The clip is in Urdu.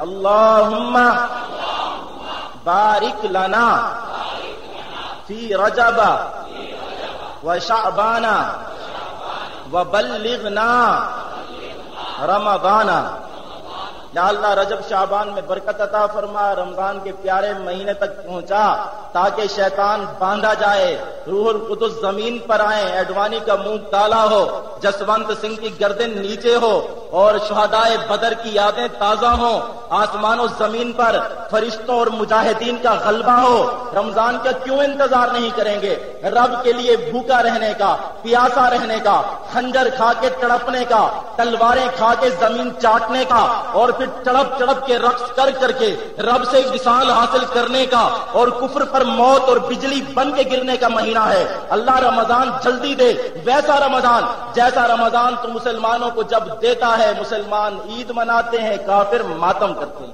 اللهم بارك لنا في رجب وشعبان وبلغنا رمضان یا اللہ رجب شعبان میں برکت عطا فرما، رمضان کے پیارے مہینے تک پہنچا تاکہ شیطان باندھا جائے، روح القدس زمین پر آئے، ایڈوانی کا منہ تالا ہو جسونت سنگھ کی گردن نیچے ہو اور شہدائے بدر کی یادیں تازہ ہوں۔ آسمان و زمین پر فرشتوں اور مجاہدین کا غلبہ ہو۔ رمضان کا کیوں انتظار نہیں کریں گے؟ رب کے لیے بھوکا رہنے کا پیاسا رہنے کا، خنجر کھا کے تڑپنے کا، تلواریں کھا کے زمین چاٹنے کا، اور پھر تڑپ تڑپ کے رقص کر کر کے رب سے وصال حاصل کرنے کا، اور کفر پر موت اور بجلی بن کے گرنے کا مہینہ ہے۔ اللہ رمضان جلدی دے۔ ویسا رمضان، جیسا رمضان تو مسلمانوں کو جب دیتا ہے، مسلمان عید مناتے ہیں، کافر ماتم کرتے ہیں۔